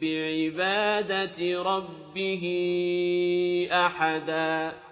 بعبادة ربه أحداً.